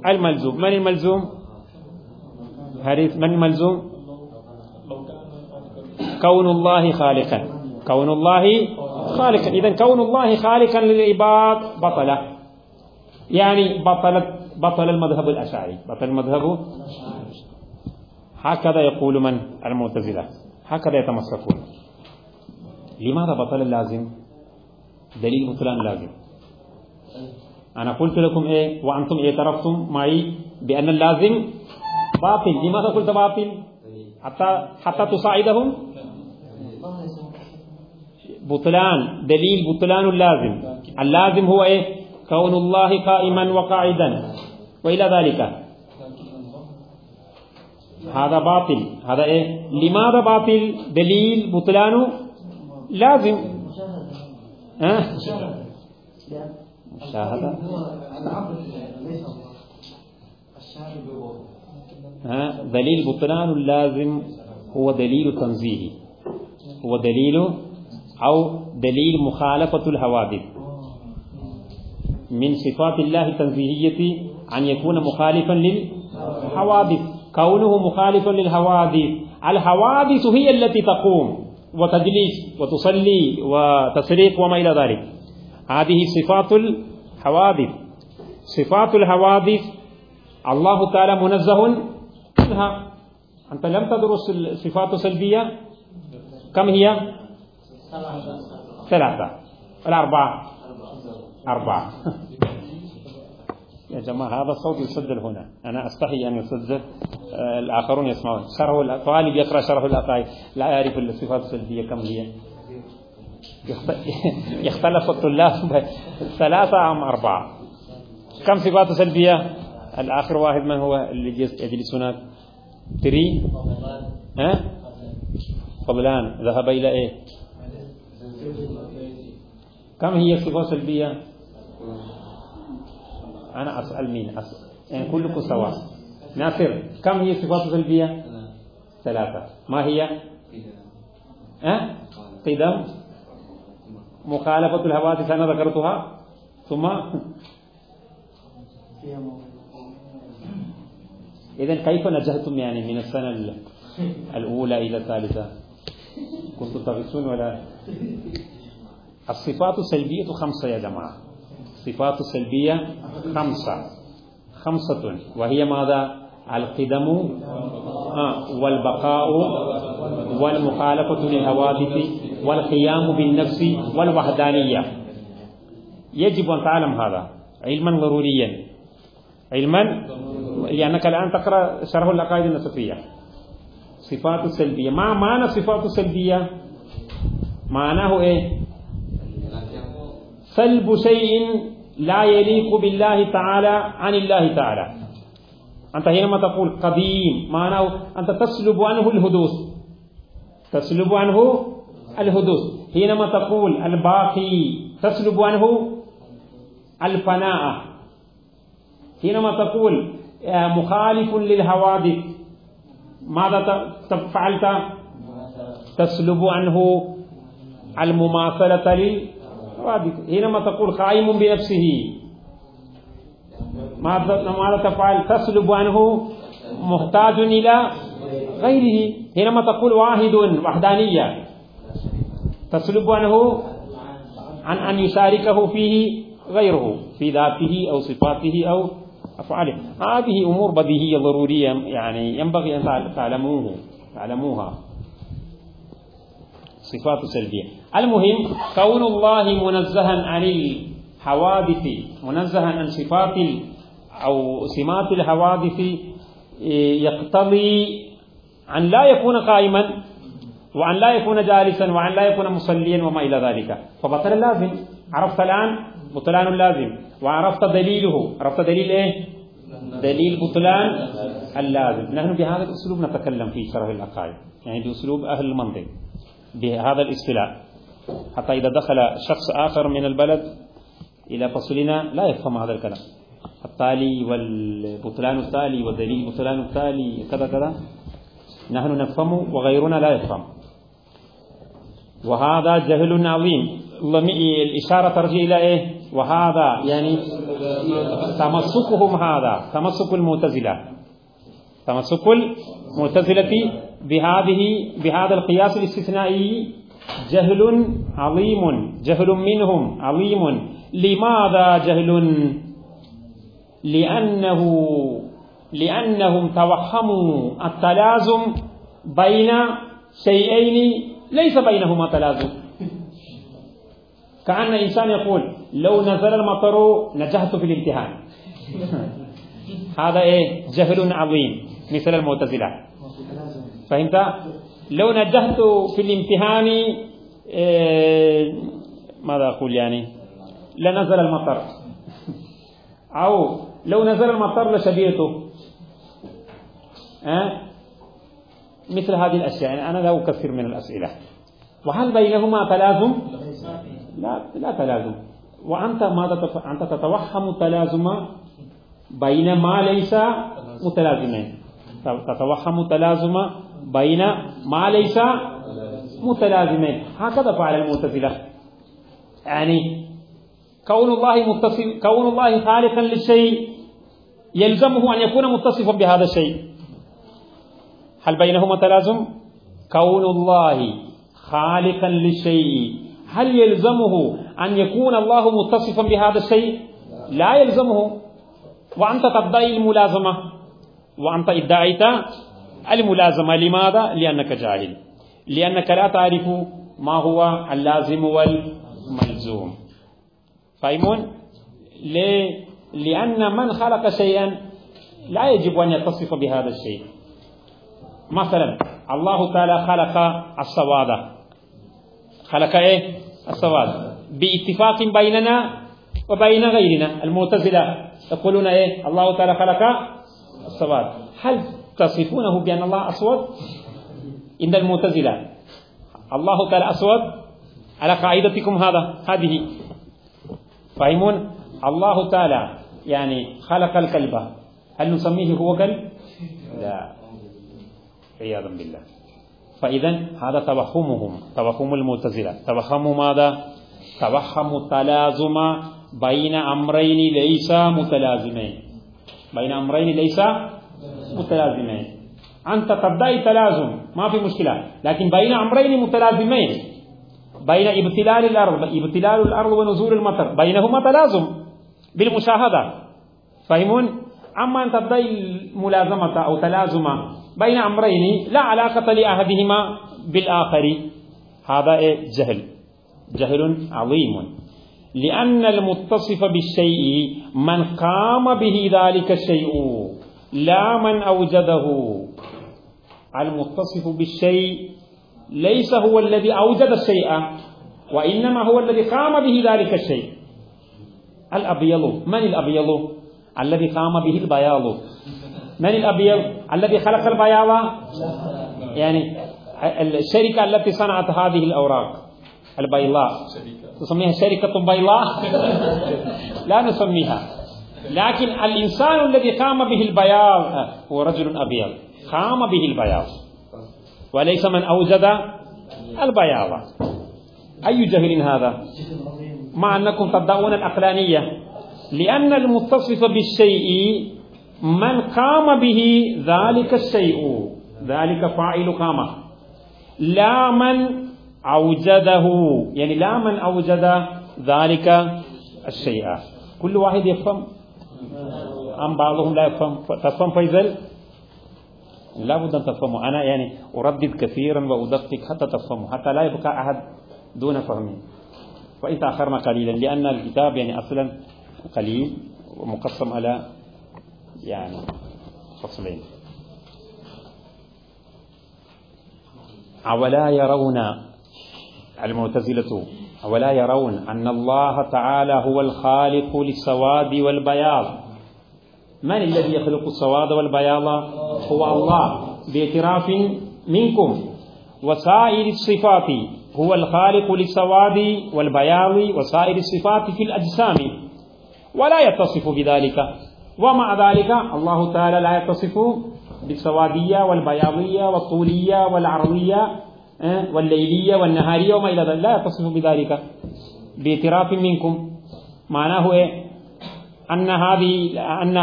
A: الملزوم. من الملزوم؟ هريث من الملزوم؟ كون الله خالقا. كون الله خالقا. إذا كون الله خالقا للعباد بطل. يعني بطلت بطل المذهب الأشعري. بطل المذهب هكذا يقول من؟ المعتزلة. هكذا يتمسكون. لماذا بطل اللازم؟ دليل بطلان اللازم. أنا قلت لكم إيه؟ وأنتم اعترفتم معي بأن اللازم باطل. لماذا قلت باطل؟ حتى حتى تصاعدهم؟ بطلان. دليل بطلان اللازم. اللازم هو إيه؟ كون الله قائما وقاعدا. وإلى ذلك. هذا باطل. هذا إيه؟ لماذا باطل؟ دليل بطلانه؟ لازم. ها؟ مشاهدة. ها؟ دليل بطلان اللازم هو دليل تنزيهي هو دليل أو دليل مخالفة الحوادث. من صفات الله التنزيهية أن يكون مخالفا للحوادث. كونه مخالفا للحوادث. الحوادث هي التي تقوم وتجلس وتصلي وتسرق وما إلى ذلك. هذه صفات الحوادث. صفات الحوادث الله تعالى منزه منها أنت لم تدرس الصفات السلبية؟ كم هي؟ ثلاثة. الأربعة. أربعة. [LAUGHS] يا جماعة هذا الصوت يسجل هنا. أنا أستحي أن يسجل آه، الآخرون يسمعون. شرح الطالب يقرأ شرح الأقايد لا يعرف الصفات السلبية كم هي. [LAUGHS] يختلف الطلاب ثلاثة أم أربعة. كم صفات سلبية الآخر واحد من هو اللي يجلس هناك؟ تري؟ ها؟ فضلان. ذهب إلى إيه؟ كم هي صفات سلبية أنا أسأل مين؟ أسأل يعني كلكم سواء. ناصر كم هي صفات سلبية ثلاثة. ما هي؟ أه؟ قدم. مخالفة الحوادث أنا ذكرتها. ثم؟ إذا كيف نجحتم يعني من السنة الأولى إلى الثالثة؟ كنتم تغسون ولا؟ الصفات السلبية خمسة يا جماعة. صفات السلبية خمسة. خمسة. وهي ماذا؟ القدم آه والبقاء والمخالفة للحوادث والقيام بالنفس والوحدانية. يجب أن تعلم هذا علما ضروريا. علما لأنك الآن تقرأ شرح العقائد النسفية صفات السلبية ما معنى صفات السلبية معناه إيه؟ سلب شيء لا يليق بالله تعالى عن الله تعالى. أنت حينما تقول قديم معناه أنت تسلب عنه الحدوث. تسلب عنه الحدوث. حينما تقول الباقي تسلب عنه الفناء حينما تقول مخالف للحوادث. ماذا فعلت؟ تسلب عنه المماثلة حينما تقول قائم بنفسه. ماذا تفعل؟ تسلب عنه محتاج إلى غيره. حينما تقول واحد وحدانية. تسلب عنه عن أن يشاركه فيه غيره في ذاته أو صفاته أو أفعاله. هذه أمور بديهية ضرورية يعني ينبغي أن تعلموه تعلموها. صفات سلبية. المهم كون الله منزها عن الحوادث منزها عن صفات أو سمات الحوادث يقتضي أن لا يكون قائما وأن لا يكون جالسا وأن لا يكون مصليا وما إلى ذلك. فبطل اللازم. عرفت الآن؟ بطلان اللازم. وعرفت دليله. عرفت دليل إيه؟ دليل بطلان اللازم. نحن بهذا الأسلوب نتكلم في شرح العقائد. يعني بأسلوب أهل المنطق. بهذا الاصطلاح. حتى إذا دخل شخص آخر من البلد إلى فصلنا لا يفهم هذا الكلام. التالي والبطلان التالي ودليل البطلان التالي كذا كذا. نحن نفهم وغيرنا لا يفهم. وهذا جهل عظيم. الإشارة ترجع إلى إيه؟ وهذا يعني تمسكهم هذا تمسك المعتزلة. تمسك المعتزلة بهذه بهذا القياس الاستثنائي جهل عظيم جهل منهم عظيم لماذا جهل؟ لأنه لأنهم توهموا التلازم بين شيئين ليس بينهما تلازم. كأن إنسان يقول لو نزل المطر نجحت في الامتحان. [LAUGHS] هذا إيه؟ جهل عظيم. مثل المعتزلة. فهمت؟ لو نجحت في الامتحان إيه ماذا أقول يعني؟ لنزل المطر. أو لو نزل المطر لشبيته أه؟ مثل هذه الأشياء. يعني أنا لا أكثر من الأسئلة. وهل بينهما تلازم؟ لا لا تلازم. وأنت ماذا تف... أنت تتوهم تلازم بين ما ليس متلازمين. تتوهم تلازم بين ما ليس متلازمين. هكذا فعل المعتزلة. يعني كون الله متصف كون الله خالقا للشيء يلزمه أن يكون متصفا بهذا الشيء. هل بينهما تلازم؟ كون الله خالقا للشيء هل يلزمه أن يكون الله متصفا بهذا الشيء؟ لا يلزمه. وأنت تدعي الملازمة. وأنت إدعيت الملازمة. لماذا؟ لأنك جاهل. لأنك لا تعرف ما هو اللازم والملزوم. فاهمون؟ ليه؟ لأن من خلق شيئا لا يجب أن يتصف بهذا الشيء. مثلا الله تعالى خلق السواد. خلق إيه؟ السواد. باتفاق بيننا وبين غيرنا. المعتزلة يقولون إيه؟ الله تعالى خلق السواد هل تصفونه بأن الله أسود عند المعتزلة. الله تعالى أسود على قاعدتكم هذا هذه. فاهمون؟ الله تعالى يعني خلق الكلب. هل نسميه هو كلب؟ لا. عياذا بالله. فإذا هذا توهمهم توهم المعتزلة. توهم ماذا؟ توهم التلازم بين أمرين ليس متلازمين. بين أمرين ليس متلازمين. أنت تدعي تلازم ما في مشكلة. لكن بين أمرين متلازمين. بين ابتلال الأرض ابتلال الأرض ونزول المطر بينهما تلازم بالمشاهدة. فهمون؟ أما أن تدعي ملازمة أو تلازم بين أمرين لا علاقة لأحدهما بالآخر. هذا جهل. جهل عظيم. لأن المتصف بالشيء من قام به ذلك الشيء لا من أوجده. المتصف بالشيء ليس هو الذي أوجد الشيء وإنما هو الذي قام به ذلك الشيء. الأبيض من الأبيض؟ الذي قام به البياض. من الأبيض؟ الذي خلق البياض؟ يعني الشركة التي صنعت هذه الأوراق. البيضاء. نسميها شركة بيضاء؟ [LAUGHS] لا نسميها. لكن الإنسان الذي قام به البياض هو رجل أبيض. قام به البياض. وليس من أوجد البياض. أي جهل هذا؟ مع أنكم تدعون الأقلانية. لأن المتصف بالشيء من قام به ذلك الشيء. ذلك فاعل قام. لا من أوجده يعني لا من أوجد ذلك الشيء. كل واحد يفهم؟ أم بعضهم لا يفهم؟ تفهم فيزل لا بد أن تفهموا. أنا يعني أردد كثيرا وأدقق حتى تفهموا حتى لا يبقى أحد دون فهم. وإن تأخرنا قليلا لأن الكتاب يعني أصلا قليل ومقسم على يعني فصلين أولا يرون المعتزلة أولا يرون أن الله تعالى هو الخالق للسواد والبياض. من الذي يخلق السواد والبياض؟ هو الله. باعتراف منكم. وسائر الصفات هو الخالق للسواد والبياض. وسائر الصفات في الأجسام. ولا يتصف بذلك. ومع ذلك الله تعالى لا يتصف بالسوادية والبياضية والطولية والعرضية والليلية والنهارية وما إلى ذلك. لا يتصف بذلك. باعتراف منكم. معناه إيه أن هذه أن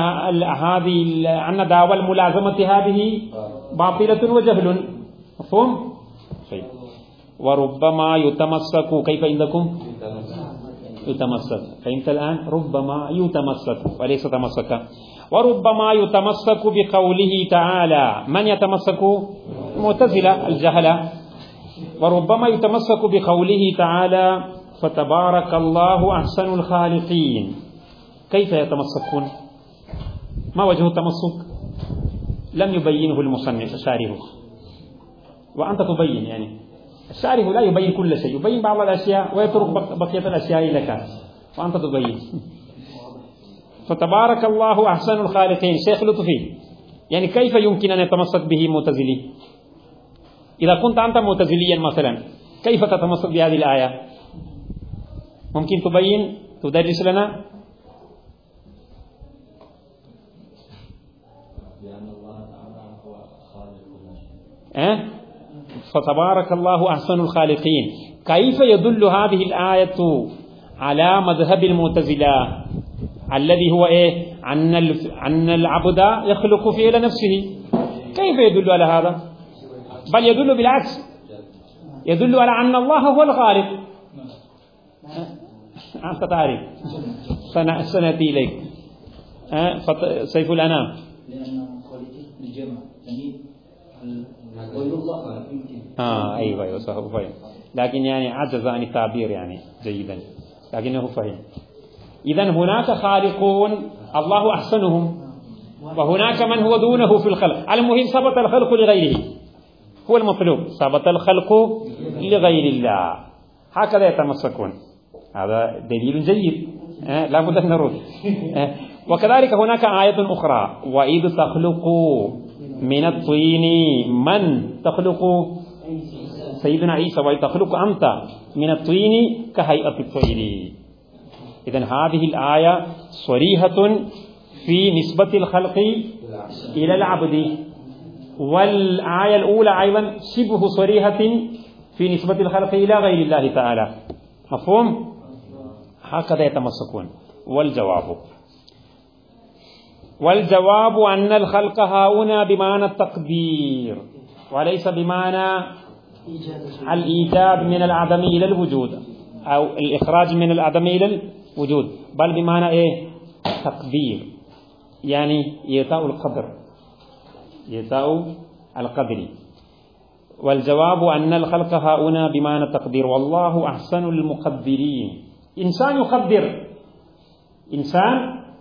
A: هذه أن دعوى الملازمة هذه باطلة وجهل. مفهوم؟ طيب. وربما يتمسك كيف عندكم؟ يتمسك. فهمت الآن؟ ربما يتمسك وليس تمسك وربما يتمسك بقوله تعالى. من يتمسك؟ معتزلة الجهلة. وربما يتمسك بقوله تعالى فتبارك الله أحسن الخالقين. كيف يتمسكون؟ ما وجه التمسك؟ لم يبينه المصنف الشارح وأنت تبين يعني. الشارح لا يبين كل شيء يبين بعض الأشياء ويترك بقية الأشياء لك وأنت تبين. [LAUGHS] فتبارك الله أحسن الخالقين. شيخ لطفي يعني كيف يمكن أن يتمسك به معتزلي إذا كنت أنت معتزليا مثلا كيف تتمسك بهذه الآية؟ ممكن تبين تدرس لنا؟ أه؟ فتبارك الله أحسن الخالقين. كيف يدل هذه الآية على مذهب المعتزلة؟ الذي هو إيه؟ أن العبد يخلق فعل نفسه. كيف يدل على هذا؟ بل يدل بالعكس. يدل على أن الله هو الخالق أنت تعرف. سنأتي إليك. سيف الأنام. آه أيوة أيوة صح فهم لكن يعني عجز عن التعبير يعني جيدا. لكنه فهم إذا هناك خالقون الله أحسنهم. وهناك من هو دونه في الخلق. المهم ثبت الخلق لغيره. هو المطلوب. ثبت الخلق لغير الله. هكذا يتمسكون. هذا دليل جيد. لا بد أن نرد وكذلك هناك آية أخرى. وإذ تخلق من الطين من تخلق؟ سيدنا عيسى. وإذ تخلق أنت من الطين كهيئة الطير إذا هذه الآية صريحة في نسبة الخلق إلى العبد. والآية الأولى أيضا شبه صريحة في نسبة الخلق إلى غير الله تعالى. مفهوم؟ هكذا يتمسكون. والجواب. والجواب أن الخلق هنا بمعنى التقدير وليس بمعنى الإيجاد من العدم إلى الوجود أو الإخراج من العدم إلى الوجود بل بمعنى إيه؟ تقدير يعني إيتاء القدر. إيتاء القدر والجواب أن الخلق هنا بمعنى التقدير والله أحسن المقدرين. إنسان يقدر. إنسان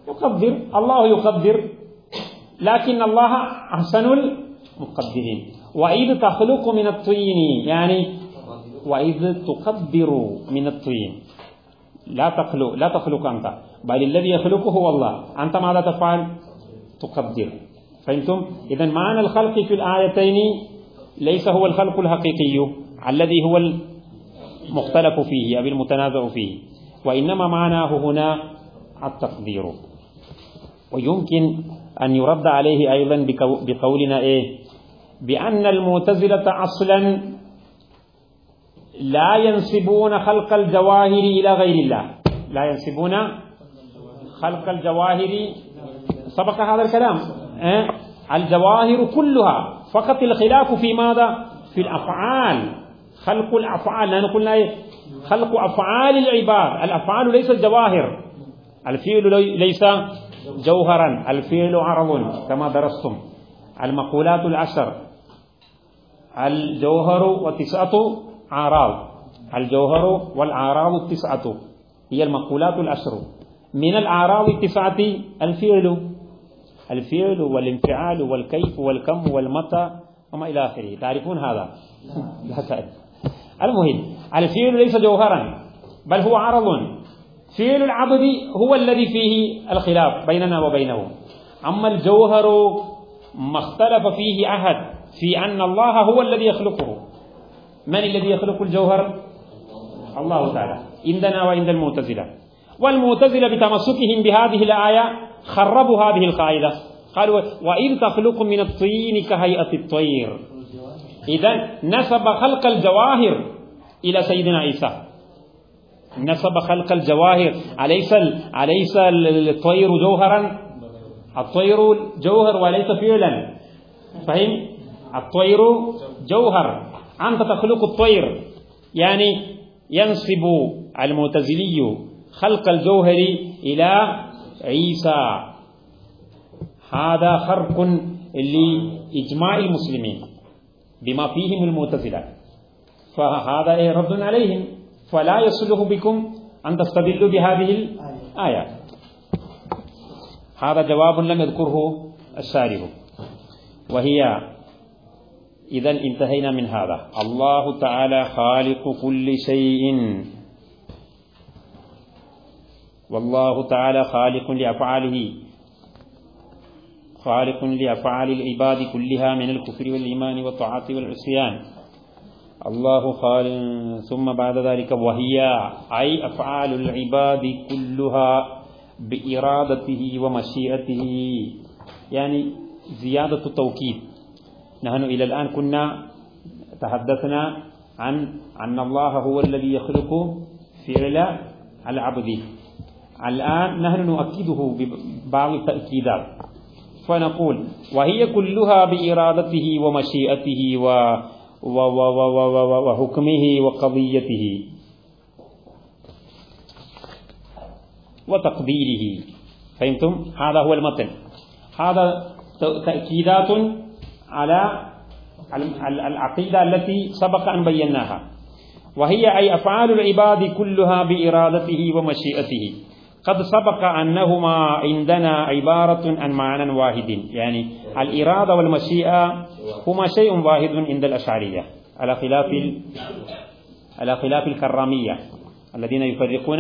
A: يقدر. الله يقدر. لكن الله أحسن المقدرين. وإذ تخلق من الطين يعني وإذ تقدر من الطين. لا تخلق لا تخلق أنت. بل الذي يخلقه هو الله. أنت ماذا تفعل؟ تقدر. فهمتم؟ إذا معنى الخلق في الآيتين ليس هو الخلق الحقيقي الذي هو المختلف فيه أو المتنازع فيه وإنما معناه هنا التقدير. ويمكن أن يرد عليه أيضا بقولنا إيه؟ بأن المعتزلة أصلا لا ينسبون خلق الجواهر إلى غير الله. لا ينسبون خلق الجواهر. سبق هذا الكلام؟ الجواهر كلها. فقط الخلاف في ماذا؟ في الأفعال. خلق الأفعال. لأن قلنا إيه؟ خلق أفعال العباد. الأفعال ليس الجواهر. الفعل ليس جوهرا. الفعل عرض كما درستم. المقولات العشر. الجوهر وتسعة أعراض. الجوهر والأعراض التسعة. هي المقولات العشر. من الأعراض التسعة الفعل. الفعل والانفعال والكيف والكم والمتى وما إلى آخره. تعرفون هذا؟ [LAUGHS] لا. تعرف. المهم الفعل ليس جوهرا بل هو عرض. فعل العبد هو الذي فيه الخلاف بيننا وبينه. أما الجوهر ما اختلف فيه أحد في أن الله هو الذي يخلقه. من الذي يخلق الجوهر؟ الله تعالى. عندنا وعند المعتزلة. والمعتزلة بتمسكهم بهذه الآية خربوا هذه القاعدة. قالوا وإذ تخلق من الطين كهيئة الطير. إذا نسب خلق الجواهر إلى سيدنا عيسى. نسب خلق الجواهر. أليس أليس الطير جوهرا؟ الطير جوهر وليس فعلا. فهم؟ الطير جوهر. أنت تخلق الطير. يعني ينسب المعتزلي خلق الجوهر إلى عيسى. هذا خرق لإجماع المسلمين بما فيهم المعتزلة. فهذا رد عليهم. فلا يصلح بكم أن تستدلوا بهذه الآية. هذا جواب لم يذكره الشارح. وهي إذا انتهينا من هذا. الله تعالى خالق كل شيء. والله تعالى خالق لأفعاله. خالق لأفعال العباد كلها من الكفر والإيمان والطاعة والعصيان. الله خالق ثم بعد ذلك وهي أي أفعال العباد كلها بإرادته ومشيئته. يعني زيادة التوكيد. نحن إلى الآن كنا تحدثنا عن أن الله هو الذي يخلق فعل العبد. الآن نحن نؤكده ببعض التأكيدات. فنقول وهي كلها بإرادته ومشيئته و و و و و وحكمه وقضيته وتقديره. فهمتم؟ هذا هو المتن. هذا تأكيدات على العقيدة التي سبق أن بيناها. وهي أي أفعال العباد كلها بإرادته ومشيئته. قد سبق أنهما عندنا عبارة عن معنى واحد. يعني الإرادة والمشيئة هما شيء واحد عند الأشعرية على خلاف على خلاف الكرامية الذين يفرقون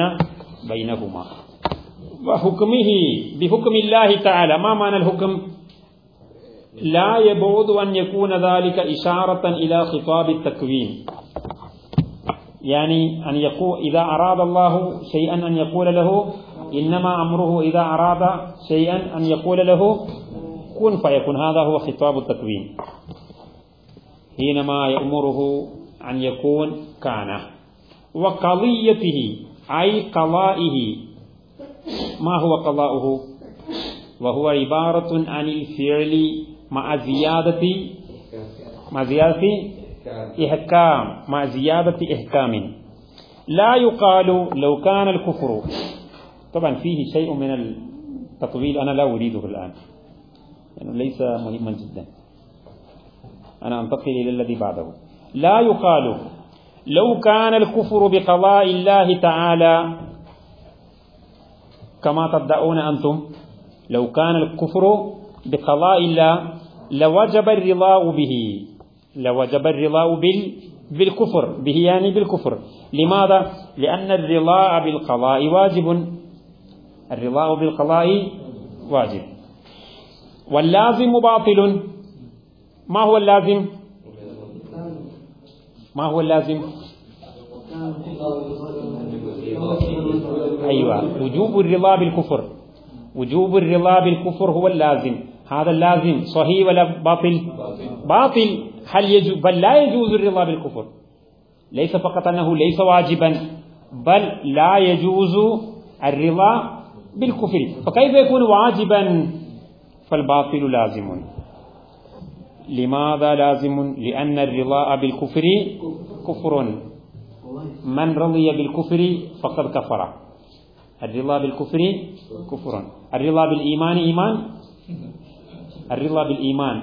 A: بينهما. وحكمه بحكم الله تعالى ما معنى الحكم؟ لا يبعد أن يكون ذلك إشارة إلى خطاب التكوين. يعني أن يقول إذا أراد الله شيئا أن يقول له إنما أمره إذا أراد شيئا أن يقول له كن فيكون. هذا هو خطاب التكوين. حينما يأمره أن يكون كان. وقضيته أي قضائه. ما هو قضاؤه؟ وهو عبارة عن الفعل مع زيادة مع زيادة إحكام مع زيادة إحكام. لا يقال لو كان الكفر طبعا فيه شيء من التطويل أنا لا أريده الآن. يعني ليس مهما جدا. أنا أنتقل إلى الذي بعده. لا يقال لو كان الكفر بقضاء الله تعالى كما تدعون أنتم لو كان الكفر بقضاء الله لوجب الرضا به. لوجب الرضا بال بالكفر. به يعني بالكفر. لماذا؟ لأن الرضا بالقضاء واجب. الرضا بالقضاء واجب. واللازم باطل. ما هو اللازم؟ ما هو اللازم؟ أيوة. وجوب الرضا بالكفر. وجوب الرضا بالكفر هو اللازم. هذا اللازم صحيح ولا باطل؟ باطل. هل يجوز؟ بل لا يجوز الرضا بالكفر. ليس فقط أنه ليس واجبا بل لا يجوز الرضا بالكفر. فكيف يكون واجبا؟ فالباطل لازم. لماذا لازم؟ لأن الرضا بالكفر كفر. من رضي بالكفر فقد كفر. الرضا بالكفر كفر. الرضا بالإيمان إيمان؟ الرضا بالإيمان.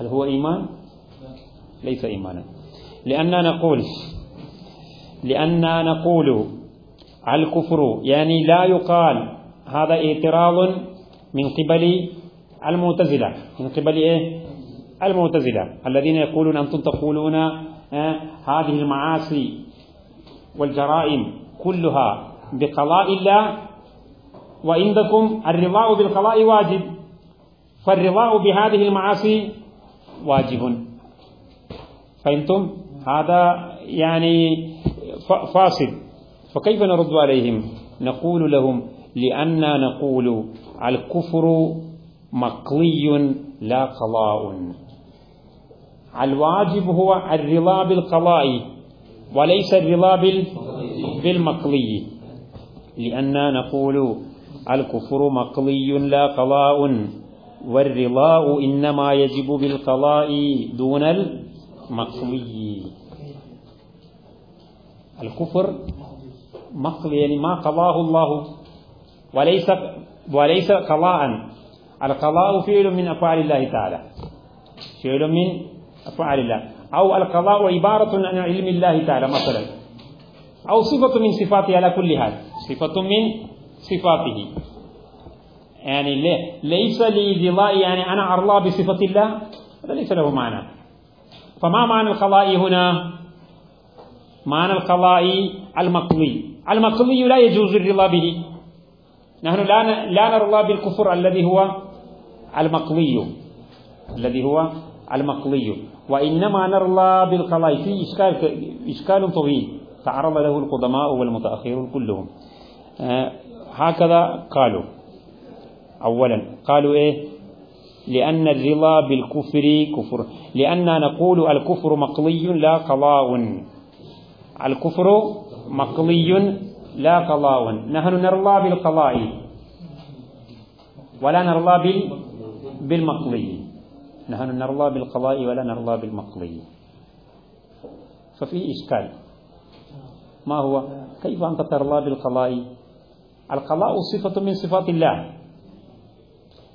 A: هل هو إيمان؟ ليس إيمانا. لأننا نقول لأننا نقول الكفر يعني لا يقال هذا اعتراض من قبل المعتزلة. من قبل إيه؟ المعتزلة. الذين يقولون أنتم تقولون آه هذه المعاصي والجرائم كلها بقضاء الله وعندكم الرضاء بالقضاء واجب. فالرضاء بهذه المعاصي واجب. فهمتم؟ هذا يعني فاصل. فكيف نرد عليهم؟ نقول لهم لأننا نقول الكفر مقلي لا قضاء. الواجب هو الرضا بالقضاء وليس الرضا بالمقلي. لأننا نقول الكفر مقلي لا قضاء والرضاء إنما يجب بالقضاء دون المقلي. الكفر مقلي يعني ما قضاه الله. وليس وليس قضاء. القضاء فعل من أفعال الله تعالى. فعل من أفعال الله. أو القضاء عبارة عن علم الله تعالى مثلا. أو صفة من صفاته على كل حال. صفة من صفاته. يعني ليس لي رضاء يعني أنا أرضى بصفة الله. هذا ليس له معنى. فما معنى القضاء هنا؟ معنى القضاء المقضي. المقضي لا يجوز الرضا به. نحن لا لا نرضى بالكفر الذي هو المقضي الذي هو المقضي. وإنما نرضى بالقضاء. في إشكال إشكال طويل. تعرض له القدماء والمتأخرون كلهم. آه هكذا قالوا. أولا قالوا إيه؟ لأن الرضا بالكفر كفر. لأننا نقول الكفر مقلي لا قضاء. الكفر مقلي لا قضاء. نحن نرضى بالقضاء ولا نرضى بال بالمقلي نحن نرضى بالقضاء ولا نرضى بالمقلي ففي إشكال. ما هو؟ كيف أنت ترضى بالقضاء؟ القضاء صفة من صفات الله.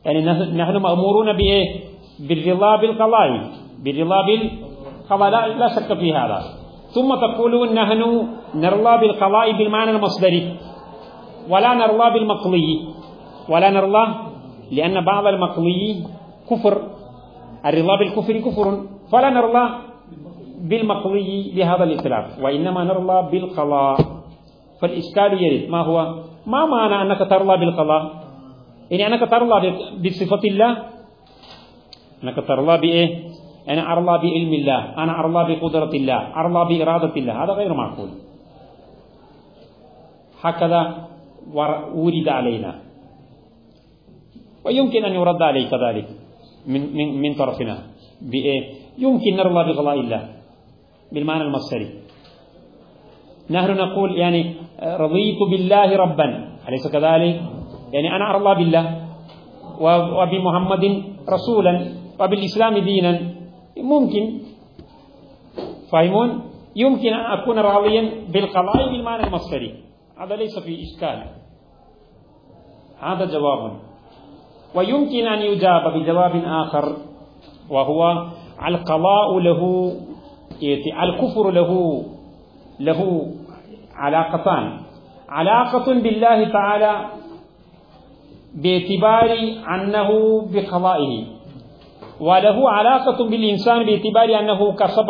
A: يعني نحن مأمورون بإيه؟ بالرضا بالقضاء. بالرضا بالقضاء. لا شك في هذا. ثم تقولون نحن نرضى بالقضاء بالمعنى المصدري ولا نرضى بالمقلي ولا نرضى لأن بعض المقلي كفر الرضا بالكفر كفر فلا نرضى بالمقلي بهذا الإطلاق وإنما نرضى بالقضاء فالإشكال يرد ما هو؟ ما معنى أنك ترضى بالقضاء؟ يعني أنك ترضى بصفة الله أنك ترضى بإيه؟ أنا أرضى بعلم الله أنا أرضى بقدرة الله أرضى بإرادة الله هذا غير معقول. هكذا ورد علينا. ويمكن أن يرد عليه كذلك من, من, من طرفنا. بإيه؟ يمكن نرضى بقضاء الله بالمعنى المصري نحن نقول يعني رضيت بالله ربا. أليس كذلك؟ يعني أنا أرضى بالله وبمحمد رسولا وبالإسلام دينا. ممكن. فاهمون يمكن أن أكون راضيا بالقضاء بالمعنى المصدري هذا ليس في إشكال. هذا جواب. ويمكن أن يجاب بجواب آخر وهو القضاء له الكفر له له علاقتان. علاقة بالله تعالى باعتبار أنه بقضائه. وله علاقة بالإنسان باعتبار أنه كسب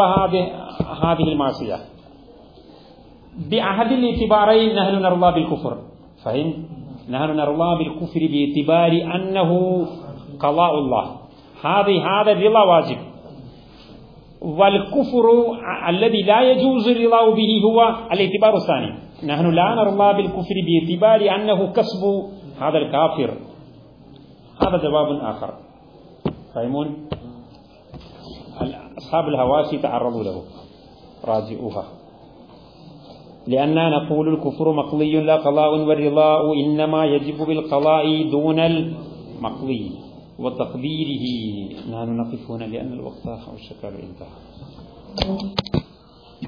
A: هذه المعصية. بأحد الاعتبارين نحن نرضى بالكفر. فهم نحن نرضى بالكفر باعتبار أنه قضاء الله. هذه هذا الرضا واجب. والكفر الذي لا يجوز الرضا به هو الاعتبار الثاني. نحن لا نرضى بالكفر باعتبار أنه كسب هذا الكافر. هذا جواب آخر. فاهمون أصحاب الهواشي تعرضوا له. راجعوها. لأننا نقول الكفر مقضي لا قضاء والرضاء إنما يجب بالقضاء دون المقضي وتقديره. نحن نقف هنا لأن الوقت أوشك الانتهاء